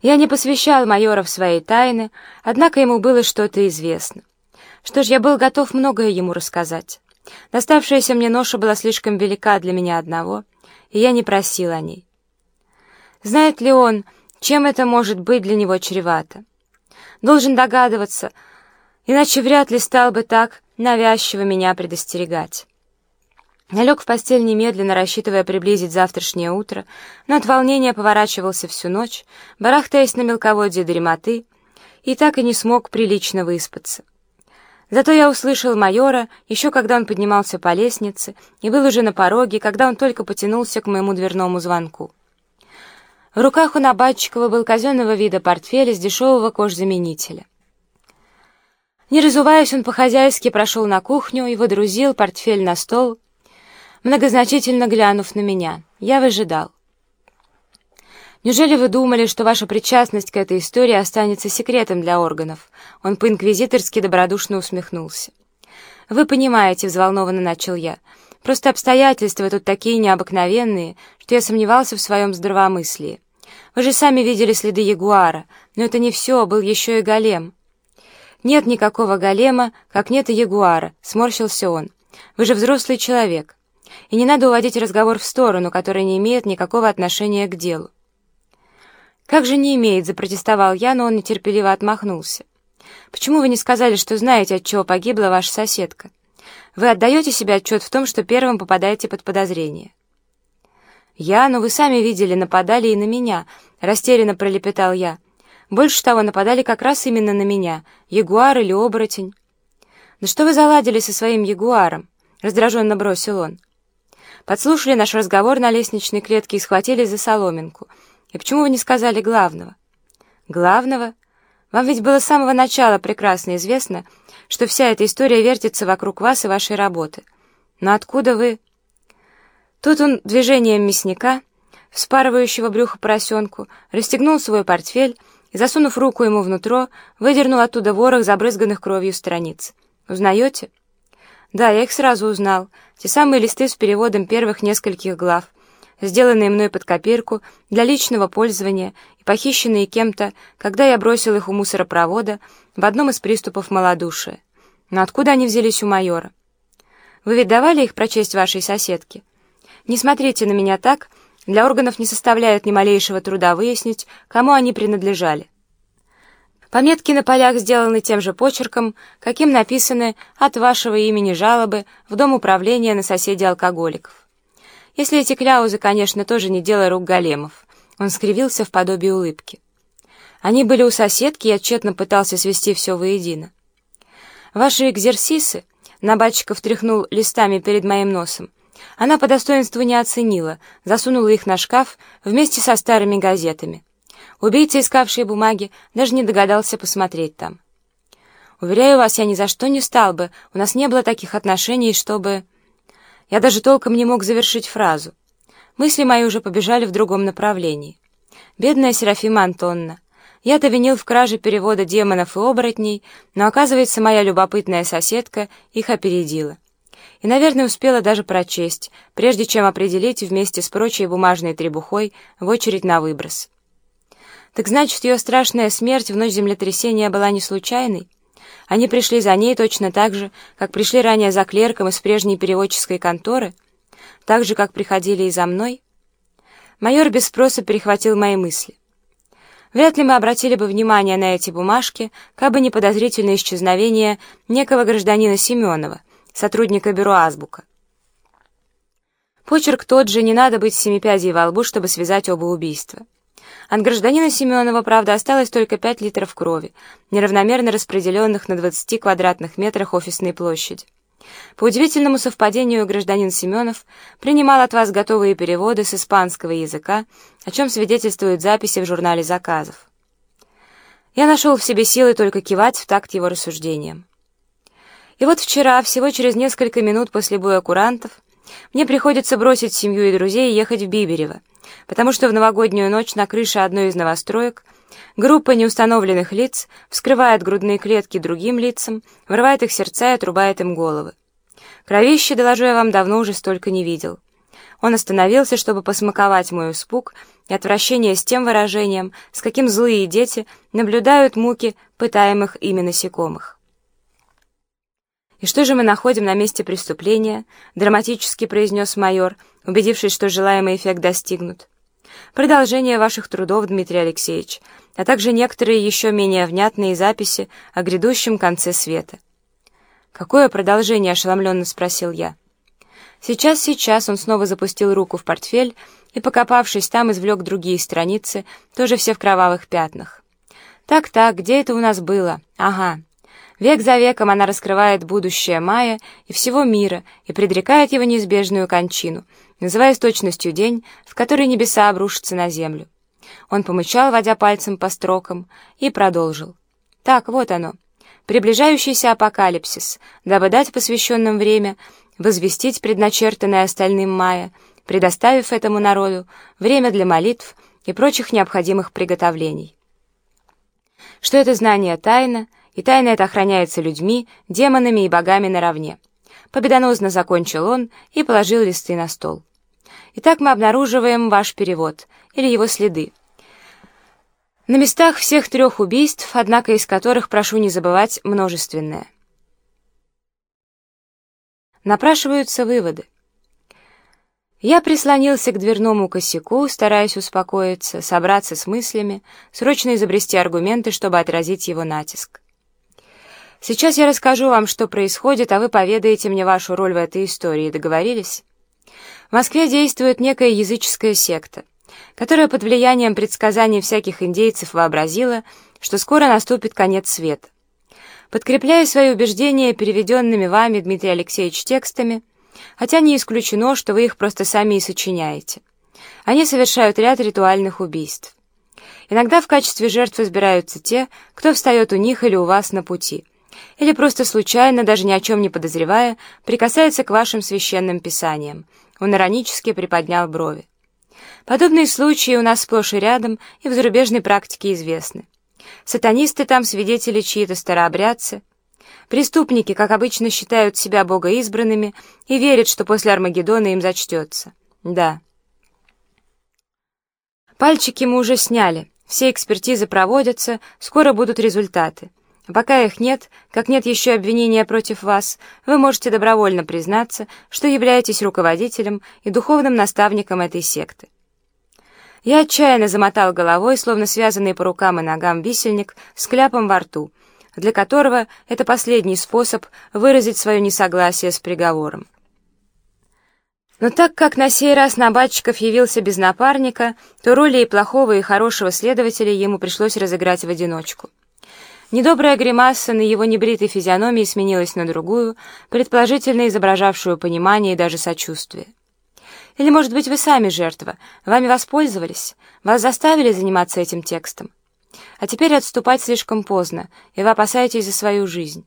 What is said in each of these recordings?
Я не посвящал майора в свои тайны, однако ему было что-то известно. Что ж, я был готов многое ему рассказать. Доставшаяся мне ноша была слишком велика для меня одного, и я не просил о ней. Знает ли он, чем это может быть для него чревато? Должен догадываться, иначе вряд ли стал бы так навязчиво меня предостерегать. Я лег в постель немедленно, рассчитывая приблизить завтрашнее утро, но от волнения поворачивался всю ночь, барахтаясь на мелководье дремоты, и так и не смог прилично выспаться. Зато я услышал майора, еще когда он поднимался по лестнице, и был уже на пороге, когда он только потянулся к моему дверному звонку. В руках у Набатчикова был казенного вида портфель из дешевого кожзаменителя. Не разуваясь, он по-хозяйски прошел на кухню и водрузил портфель на стол, многозначительно глянув на меня. Я выжидал. «Неужели вы думали, что ваша причастность к этой истории останется секретом для органов?» Он по-инквизиторски добродушно усмехнулся. «Вы понимаете», — взволнованно начал я, — «просто обстоятельства тут такие необыкновенные, что я сомневался в своем здравомыслии. Вы же сами видели следы ягуара, но это не все, был еще и голем». «Нет никакого голема, как нет и ягуара», — сморщился он. «Вы же взрослый человек. И не надо уводить разговор в сторону, который не имеет никакого отношения к делу. «Как же не имеет?» — запротестовал я, но он нетерпеливо отмахнулся. «Почему вы не сказали, что знаете, от чего погибла ваша соседка? Вы отдаете себе отчет в том, что первым попадаете под подозрение?» «Я, но вы сами видели, нападали и на меня», — растерянно пролепетал я. «Больше того, нападали как раз именно на меня, ягуар или оборотень». «Да что вы заладили со своим ягуаром?» — раздраженно бросил он. Подслушали наш разговор на лестничной клетке и схватили за соломинку. И почему вы не сказали главного? Главного? Вам ведь было с самого начала прекрасно известно, что вся эта история вертится вокруг вас и вашей работы. Но откуда вы... Тут он движением мясника, вспарывающего брюхо поросенку, расстегнул свой портфель и, засунув руку ему внутрь, выдернул оттуда ворох забрызганных кровью страниц. «Узнаете?» Да, я их сразу узнал. Те самые листы с переводом первых нескольких глав, сделанные мной под копирку для личного пользования и похищенные кем-то, когда я бросил их у мусоропровода в одном из приступов малодушия. Но откуда они взялись у майора? Вы ведь давали их прочесть вашей соседке? Не смотрите на меня так, для органов не составляет ни малейшего труда выяснить, кому они принадлежали. Пометки на полях сделаны тем же почерком, каким написаны от вашего имени жалобы в Дом управления на соседей алкоголиков. Если эти кляузы, конечно, тоже не дело рук големов. Он скривился в подобии улыбки. Они были у соседки, я тщетно пытался свести все воедино. Ваши экзерсисы, Набатчиков тряхнул листами перед моим носом, она по достоинству не оценила, засунула их на шкаф вместе со старыми газетами. Убийца, искавший бумаги, даже не догадался посмотреть там. Уверяю вас, я ни за что не стал бы, у нас не было таких отношений, чтобы... Я даже толком не мог завершить фразу. Мысли мои уже побежали в другом направлении. Бедная Серафима Антонна. Я-то винил в краже перевода демонов и оборотней, но, оказывается, моя любопытная соседка их опередила. И, наверное, успела даже прочесть, прежде чем определить вместе с прочей бумажной требухой в очередь на выброс. Так значит, ее страшная смерть в ночь землетрясения была не случайной? Они пришли за ней точно так же, как пришли ранее за клерком из прежней переводческой конторы? Так же, как приходили и за мной? Майор без спроса перехватил мои мысли. Вряд ли мы обратили бы внимание на эти бумажки, как бы не подозрительное исчезновение некого гражданина Семенова, сотрудника бюро «Азбука». Почерк тот же, не надо быть семипядей во лбу, чтобы связать оба убийства. От гражданина Семенова, правда, осталось только 5 литров крови, неравномерно распределенных на 20 квадратных метрах офисной площади. По удивительному совпадению гражданин Семенов принимал от вас готовые переводы с испанского языка, о чем свидетельствуют записи в журнале заказов. Я нашел в себе силы только кивать в такт его рассуждениям. И вот вчера, всего через несколько минут после боя курантов, мне приходится бросить семью и друзей и ехать в Биберево, потому что в новогоднюю ночь на крыше одной из новостроек группа неустановленных лиц вскрывает грудные клетки другим лицам, вырывает их сердца и отрубает им головы. Кровище, доложу я вам, давно уже столько не видел. Он остановился, чтобы посмаковать мой испуг, и отвращение с тем выражением, с каким злые дети наблюдают муки пытаемых ими насекомых. «И что же мы находим на месте преступления?» — драматически произнес майор, убедившись, что желаемый эффект достигнут. «Продолжение ваших трудов, Дмитрий Алексеевич, а также некоторые еще менее внятные записи о грядущем конце света». «Какое продолжение?» — ошеломленно спросил я. Сейчас, сейчас он снова запустил руку в портфель и, покопавшись там, извлек другие страницы, тоже все в кровавых пятнах. «Так-так, где это у нас было? Ага». Век за веком она раскрывает будущее Майя и всего мира и предрекает его неизбежную кончину, называя с точностью день, в который небеса обрушатся на землю. Он помычал, водя пальцем по строкам, и продолжил. «Так, вот оно. Приближающийся апокалипсис, дабы дать посвященным время, возвестить предначертанное остальным Майя, предоставив этому народу время для молитв и прочих необходимых приготовлений. Что это знание тайна, и тайна это охраняется людьми, демонами и богами наравне. Победоносно закончил он и положил листы на стол. Итак, мы обнаруживаем ваш перевод, или его следы. На местах всех трех убийств, однако из которых, прошу не забывать, множественное. Напрашиваются выводы. Я прислонился к дверному косяку, стараясь успокоиться, собраться с мыслями, срочно изобрести аргументы, чтобы отразить его натиск. Сейчас я расскажу вам, что происходит, а вы поведаете мне вашу роль в этой истории. Договорились? В Москве действует некая языческая секта, которая под влиянием предсказаний всяких индейцев вообразила, что скоро наступит конец света. Подкрепляя свои убеждения переведенными вами, Дмитрий Алексеевич, текстами, хотя не исключено, что вы их просто сами и сочиняете. Они совершают ряд ритуальных убийств. Иногда в качестве жертв избираются те, кто встает у них или у вас на пути, или просто случайно, даже ни о чем не подозревая, прикасается к вашим священным писаниям. Он иронически приподнял брови. Подобные случаи у нас сплошь и рядом и в зарубежной практике известны. Сатанисты там свидетели чьи-то старообрядцы. Преступники, как обычно, считают себя богоизбранными и верят, что после Армагеддона им зачтется. Да. Пальчики мы уже сняли, все экспертизы проводятся, скоро будут результаты. Пока их нет, как нет еще обвинения против вас, вы можете добровольно признаться, что являетесь руководителем и духовным наставником этой секты. Я отчаянно замотал головой, словно связанный по рукам и ногам висельник с кляпом во рту, для которого это последний способ выразить свое несогласие с приговором. Но так как на сей раз Набатчиков явился без напарника, то роли и плохого, и хорошего следователя ему пришлось разыграть в одиночку. Недобрая гримаса на его небритой физиономии сменилась на другую, предположительно изображавшую понимание и даже сочувствие. Или, может быть, вы сами жертва, вами воспользовались, вас заставили заниматься этим текстом. А теперь отступать слишком поздно, и вы опасаетесь за свою жизнь.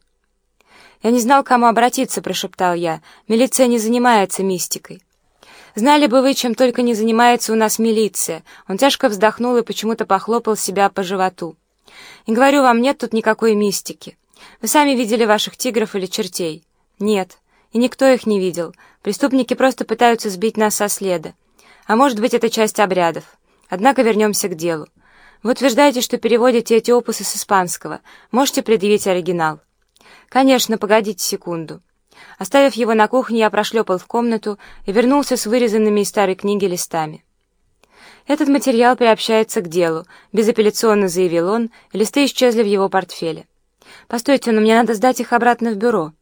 «Я не знал, к кому обратиться», — прошептал я. «Милиция не занимается мистикой». «Знали бы вы, чем только не занимается у нас милиция». Он тяжко вздохнул и почему-то похлопал себя по животу. «И говорю вам, нет тут никакой мистики. Вы сами видели ваших тигров или чертей?» «Нет, и никто их не видел. Преступники просто пытаются сбить нас со следа. А может быть, это часть обрядов. Однако вернемся к делу. Вы утверждаете, что переводите эти опусы с испанского. Можете предъявить оригинал? Конечно, погодите секунду. Оставив его на кухне, я прошлепал в комнату и вернулся с вырезанными из старой книги листами. Этот материал приобщается к делу, безапелляционно заявил он, листы исчезли в его портфеле. Постойте, но мне надо сдать их обратно в бюро.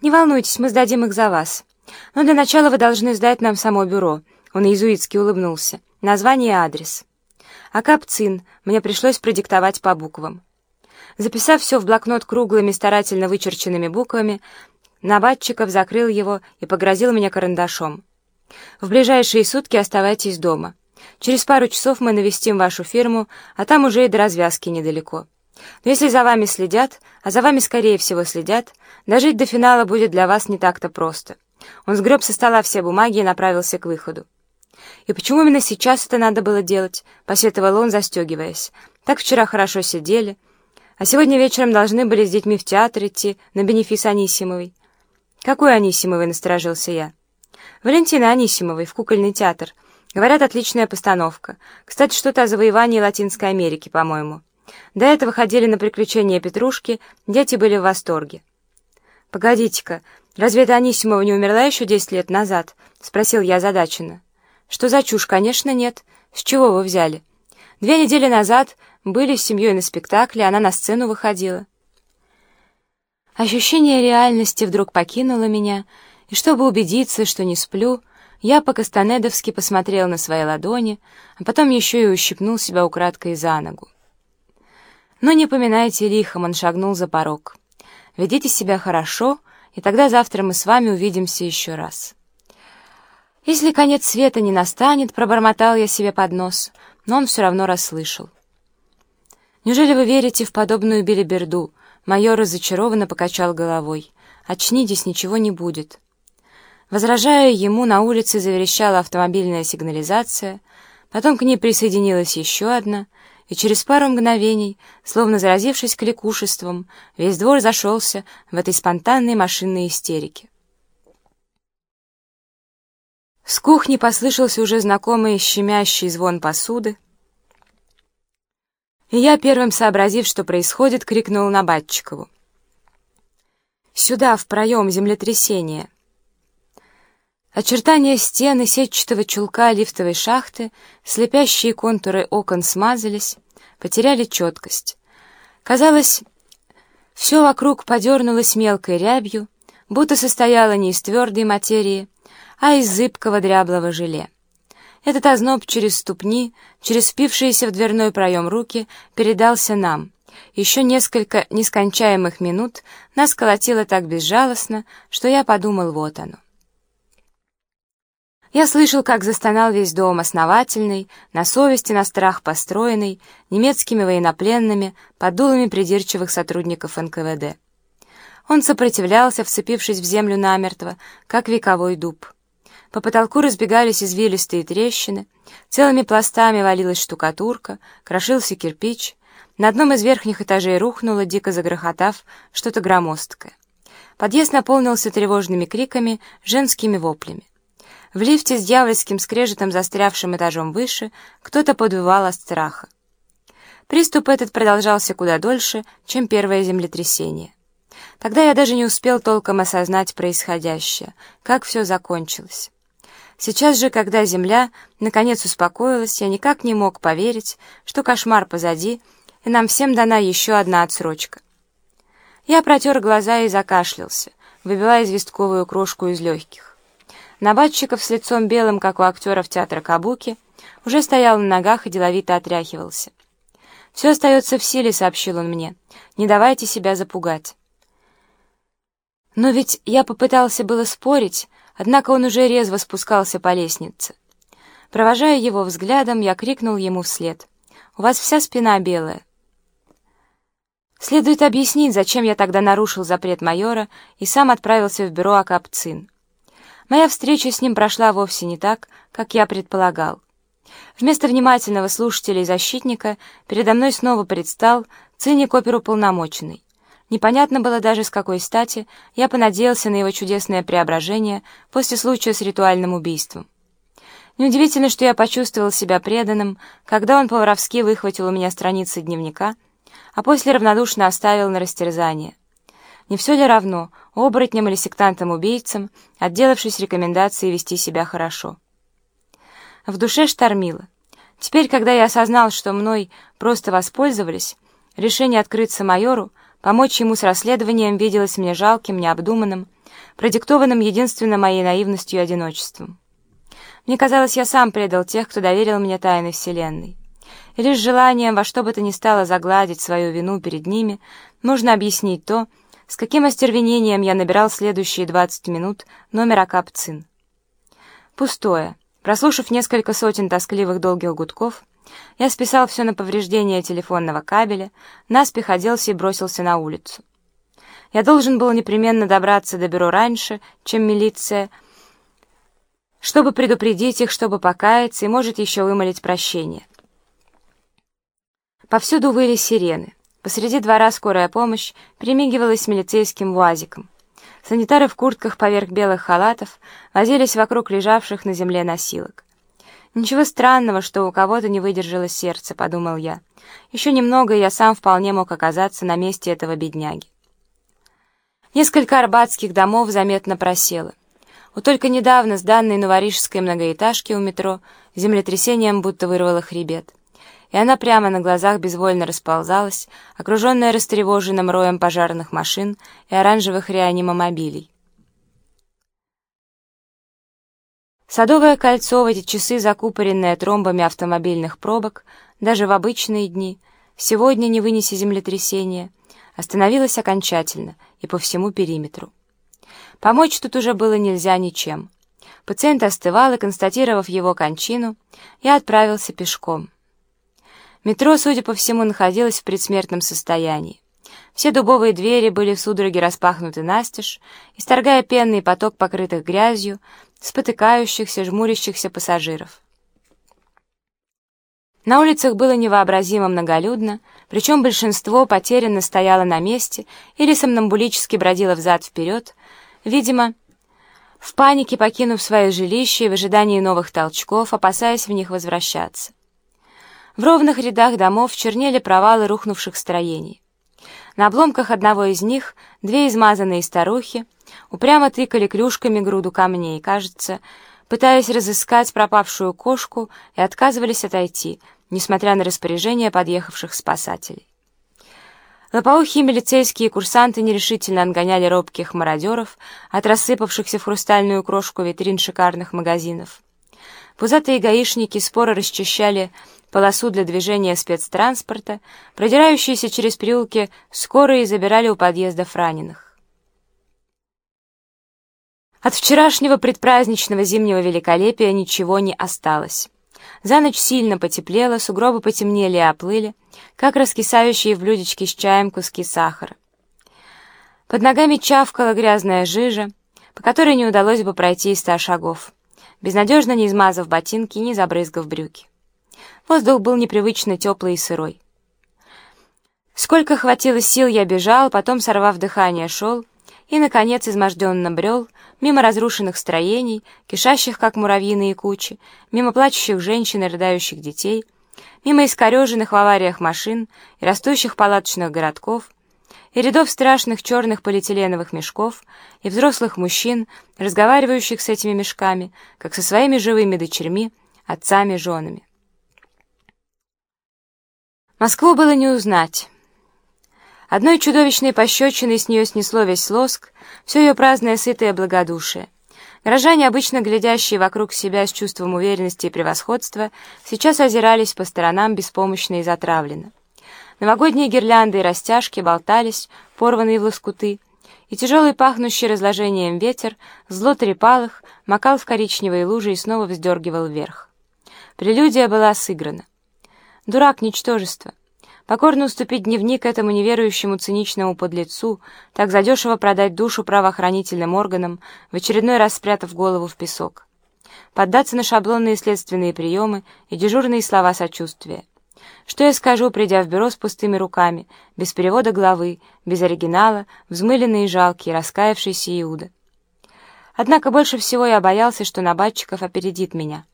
Не волнуйтесь, мы сдадим их за вас. Но для начала вы должны сдать нам само бюро». Он иезуитски улыбнулся. «Название и адрес». А капцин мне пришлось продиктовать по буквам. Записав все в блокнот круглыми, старательно вычерченными буквами, Набатчиков закрыл его и погрозил меня карандашом. «В ближайшие сутки оставайтесь дома. Через пару часов мы навестим вашу фирму, а там уже и до развязки недалеко. Но если за вами следят, а за вами, скорее всего, следят, дожить до финала будет для вас не так-то просто». Он сгреб со стола все бумаги и направился к выходу. «И почему именно сейчас это надо было делать?» — посетовал он, застегиваясь. «Так вчера хорошо сидели, а сегодня вечером должны были с детьми в театр идти на бенефис Анисимовой». «Какой Анисимовой?» — насторожился я. «Валентина Анисимовой, в кукольный театр. Говорят, отличная постановка. Кстати, что-то о завоевании Латинской Америки, по-моему. До этого ходили на приключения Петрушки, дети были в восторге. «Погодите-ка, разве это Анисимова не умерла еще десять лет назад?» — спросил я озадаченно. «Что за чушь? Конечно, нет. С чего вы взяли? Две недели назад были с семьей на спектакле, она на сцену выходила». Ощущение реальности вдруг покинуло меня, и чтобы убедиться, что не сплю, я по-кастанедовски посмотрел на свои ладони, а потом еще и ущипнул себя украдкой за ногу. Но не поминайте лихом, он шагнул за порог. Ведите себя хорошо, и тогда завтра мы с вами увидимся еще раз. Если конец света не настанет, пробормотал я себе под нос, но он все равно расслышал. Неужели вы верите в подобную белиберду? Майор разочарованно покачал головой. Очнитесь, ничего не будет. Возражая ему, на улице заверещала автомобильная сигнализация, потом к ней присоединилась еще одна, и через пару мгновений, словно заразившись кликушеством, весь двор зашелся в этой спонтанной машинной истерике. С кухни послышался уже знакомый щемящий звон посуды, и я, первым сообразив, что происходит, крикнул на Батчикову. «Сюда, в проем, землетрясение!» Очертания стены сетчатого чулка лифтовой шахты, слепящие контуры окон смазались, потеряли четкость. Казалось, все вокруг подернулось мелкой рябью, будто состояло не из твердой материи, а из зыбкого дряблого желе. Этот озноб через ступни, через впившиеся в дверной проем руки, передался нам. Еще несколько нескончаемых минут нас колотило так безжалостно, что я подумал, вот оно. Я слышал, как застонал весь дом основательный, на совести, на страх построенный, немецкими военнопленными, под дулами придирчивых сотрудников НКВД. Он сопротивлялся, вцепившись в землю намертво, как вековой дуб. По потолку разбегались извилистые трещины, целыми пластами валилась штукатурка, крошился кирпич. На одном из верхних этажей рухнуло, дико загрохотав, что-то громоздкое. Подъезд наполнился тревожными криками, женскими воплями. В лифте с дьявольским скрежетом, застрявшим этажом выше, кто-то подвывал от страха. Приступ этот продолжался куда дольше, чем первое землетрясение. Тогда я даже не успел толком осознать происходящее, как все закончилось. Сейчас же, когда земля наконец успокоилась, я никак не мог поверить, что кошмар позади, и нам всем дана еще одна отсрочка. Я протер глаза и закашлялся, выбивая известковую крошку из легких. Набатчиков с лицом белым, как у актеров театра Кабуки, уже стоял на ногах и деловито отряхивался. «Все остается в силе», — сообщил он мне. «Не давайте себя запугать». Но ведь я попытался было спорить, однако он уже резво спускался по лестнице. Провожая его взглядом, я крикнул ему вслед. «У вас вся спина белая». Следует объяснить, зачем я тогда нарушил запрет майора и сам отправился в бюро Акапцин. Моя встреча с ним прошла вовсе не так, как я предполагал. Вместо внимательного слушателя и защитника передо мной снова предстал циник оперуполномоченный. Непонятно было даже, с какой стати я понадеялся на его чудесное преображение после случая с ритуальным убийством. Неудивительно, что я почувствовал себя преданным, когда он по-воровски выхватил у меня страницы дневника, а после равнодушно оставил на растерзание. Не все ли равно, оборотням или сектантам-убийцам, отделавшись рекомендацией вести себя хорошо? В душе штормило. Теперь, когда я осознал, что мной просто воспользовались, решение открыться майору, помочь ему с расследованием виделось мне жалким, необдуманным, продиктованным единственно моей наивностью и одиночеством. Мне казалось, я сам предал тех, кто доверил мне тайны Вселенной. И лишь желанием во что бы то ни стало загладить свою вину перед ними, можно объяснить то, с каким остервенением я набирал следующие 20 минут номер Акапцин. Пустое. Прослушав несколько сотен тоскливых долгих гудков, я списал все на повреждение телефонного кабеля, наспех оделся и бросился на улицу. Я должен был непременно добраться до бюро раньше, чем милиция, чтобы предупредить их, чтобы покаяться и, может, еще вымолить прощение. Повсюду выли сирены. Посреди двора скорая помощь примигивалась милицейским уазиком. Санитары в куртках поверх белых халатов возились вокруг лежавших на земле носилок. Ничего странного, что у кого-то не выдержало сердце, подумал я. Еще немного, и я сам вполне мог оказаться на месте этого бедняги. Несколько арбатских домов заметно просело. У только недавно сданной новорижской многоэтажки у метро землетрясением будто вырвало хребет. И она прямо на глазах безвольно расползалась, окруженная растревоженным роем пожарных машин и оранжевых реанимомобилей. Садовое кольцо в эти часы, закупоренное тромбами автомобильных пробок, даже в обычные дни, сегодня, не вынеся землетрясения, остановилось окончательно и по всему периметру. Помочь тут уже было нельзя ничем. Пациент остывал, и, констатировав его кончину, я отправился пешком. Метро, судя по всему, находилось в предсмертном состоянии. Все дубовые двери были в судороге распахнуты настежь, исторгая пенный поток покрытых грязью, спотыкающихся, жмурящихся пассажиров. На улицах было невообразимо многолюдно, причем большинство потерянно стояло на месте или сомнамбулически бродило взад-вперед, видимо, в панике покинув свое жилище и в ожидании новых толчков, опасаясь в них возвращаться. В ровных рядах домов чернели провалы рухнувших строений. На обломках одного из них две измазанные старухи упрямо тыкали клюшками груду камней, кажется, пытаясь разыскать пропавшую кошку и отказывались отойти, несмотря на распоряжение подъехавших спасателей. Лопоухие милицейские курсанты нерешительно отгоняли робких мародеров от рассыпавшихся в хрустальную крошку витрин шикарных магазинов. Пузатые гаишники споро расчищали полосу для движения спецтранспорта, продирающиеся через переулки скорые забирали у подъездов раненых. От вчерашнего предпраздничного зимнего великолепия ничего не осталось. За ночь сильно потеплело, сугробы потемнели и оплыли, как раскисающие в блюдечке с чаем куски сахара. Под ногами чавкала грязная жижа, по которой не удалось бы пройти и ста шагов, безнадежно не измазав ботинки и не забрызгав брюки. Воздух был непривычно теплый и сырой. Сколько хватило сил, я бежал, потом, сорвав дыхание, шел и, наконец, изможденно брел мимо разрушенных строений, кишащих, как муравьиные кучи, мимо плачущих женщин и рыдающих детей, мимо искореженных в авариях машин и растущих палаточных городков, и рядов страшных черных полиэтиленовых мешков, и взрослых мужчин, разговаривающих с этими мешками, как со своими живыми дочерьми, отцами, женами. Москву было не узнать. Одной чудовищной пощечиной с нее снесло весь лоск, все ее праздное, сытое благодушие. Горожане, обычно глядящие вокруг себя с чувством уверенности и превосходства, сейчас озирались по сторонам беспомощно и затравленно. Новогодние гирлянды и растяжки болтались, порванные в лоскуты, и тяжелый пахнущий разложением ветер зло трепал их, макал в коричневые лужи и снова вздергивал вверх. Прелюдия была сыграна. Дурак, ничтожество. Покорно уступить дневник этому неверующему циничному подлецу, так задешево продать душу правоохранительным органам, в очередной раз спрятав голову в песок. Поддаться на шаблонные следственные приемы и дежурные слова сочувствия. Что я скажу, придя в бюро с пустыми руками, без перевода главы, без оригинала, взмыленный и жалкий, раскаявшийся Иуда? Однако больше всего я боялся, что Набатчиков опередит меня.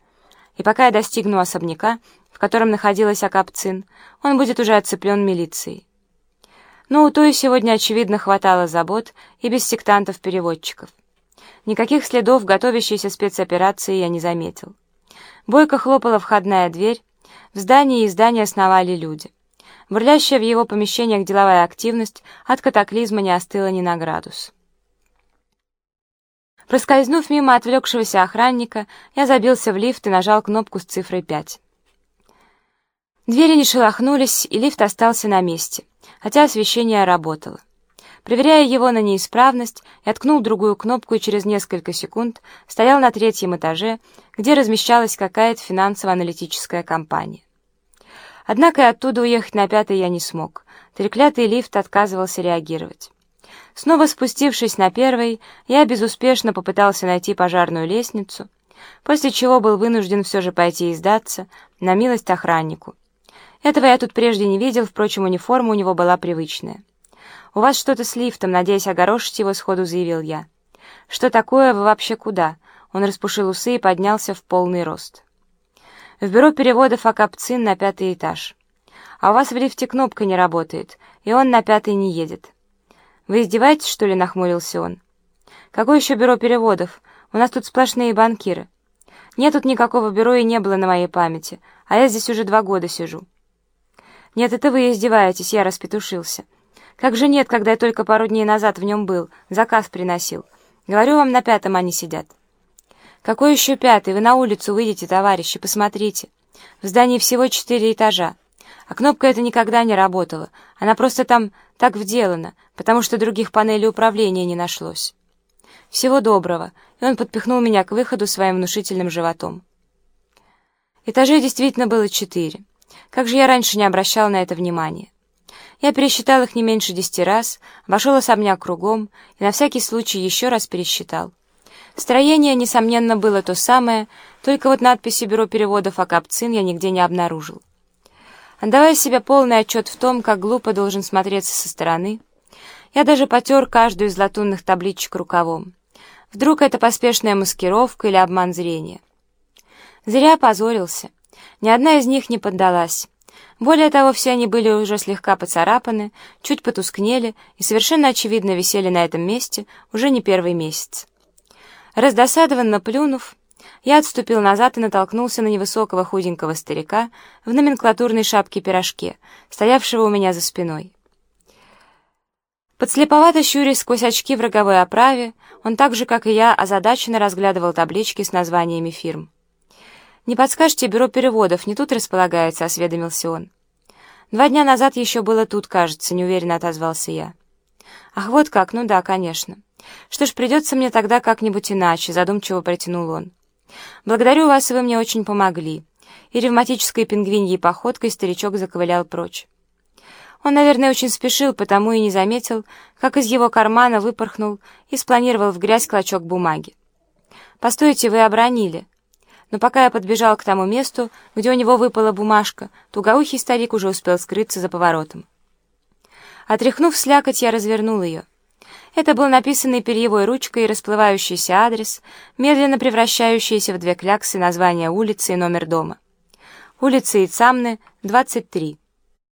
И пока я достигну особняка, в котором находилась Акапцин, он будет уже отцеплен милицией. Но у той сегодня, очевидно, хватало забот и без сектантов-переводчиков. Никаких следов готовящейся спецоперации я не заметил. Бойко хлопала входная дверь, в здании и здания сновали люди. Бурлящая в его помещениях деловая активность от катаклизма не остыла ни на градус. Проскользнув мимо отвлекшегося охранника, я забился в лифт и нажал кнопку с цифрой 5. Двери не шелохнулись, и лифт остался на месте, хотя освещение работало. Проверяя его на неисправность, я ткнул другую кнопку и через несколько секунд стоял на третьем этаже, где размещалась какая-то финансово-аналитическая компания. Однако и оттуда уехать на пятый я не смог. Треклятый лифт отказывался реагировать. Снова спустившись на первый, я безуспешно попытался найти пожарную лестницу, после чего был вынужден все же пойти и сдаться на милость охраннику. Этого я тут прежде не видел, впрочем, униформа у него была привычная. «У вас что-то с лифтом, надеясь огорошить его, сходу заявил я. «Что такое? Вы вообще куда?» Он распушил усы и поднялся в полный рост. В бюро переводов Акапцин на пятый этаж. А у вас в лифте кнопка не работает, и он на пятый не едет. Вы издеваетесь, что ли?» — нахмурился он. «Какое еще бюро переводов? У нас тут сплошные банкиры. Нет тут никакого бюро и не было на моей памяти, а я здесь уже два года сижу». «Нет, это вы издеваетесь», — я распетушился. «Как же нет, когда я только пару дней назад в нем был, заказ приносил. Говорю вам, на пятом они сидят». «Какой еще пятый? Вы на улицу выйдете, товарищи, посмотрите. В здании всего четыре этажа. А кнопка эта никогда не работала. Она просто там так вделана, потому что других панелей управления не нашлось. Всего доброго. И он подпихнул меня к выходу своим внушительным животом. Этажей действительно было четыре. Как же я раньше не обращал на это внимания. Я пересчитал их не меньше десяти раз, вошел особняк кругом и на всякий случай еще раз пересчитал. Строение, несомненно, было то самое, только вот надписи бюро переводов «Акапцин» я нигде не обнаружил. Отдавая себе полный отчет в том, как глупо должен смотреться со стороны, я даже потер каждую из латунных табличек рукавом. Вдруг это поспешная маскировка или обман зрения. Зря позорился. Ни одна из них не поддалась. Более того, все они были уже слегка поцарапаны, чуть потускнели и совершенно очевидно висели на этом месте уже не первый месяц. Раздосадованно плюнув, я отступил назад и натолкнулся на невысокого худенького старика в номенклатурной шапке-пирожке, стоявшего у меня за спиной. Подслеповато щурясь сквозь очки в роговой оправе, он так же, как и я, озадаченно разглядывал таблички с названиями фирм. «Не подскажете, бюро переводов не тут располагается?» — осведомился он. «Два дня назад еще было тут, кажется», — неуверенно отозвался я. «Ах, вот как, ну да, конечно. Что ж, придется мне тогда как-нибудь иначе», — задумчиво протянул он. «Благодарю вас, вы мне очень помогли». И ревматической пингвиньей походкой старичок заковылял прочь. Он, наверное, очень спешил, потому и не заметил, как из его кармана выпорхнул и спланировал в грязь клочок бумаги. «Постойте, вы обронили». Но пока я подбежал к тому месту, где у него выпала бумажка, тугоухий старик уже успел скрыться за поворотом. Отряхнув слякоть, я развернул ее. Это был написанный перьевой ручкой расплывающийся адрес, медленно превращающийся в две кляксы названия улицы и номер дома. Улица Ицамны, 23.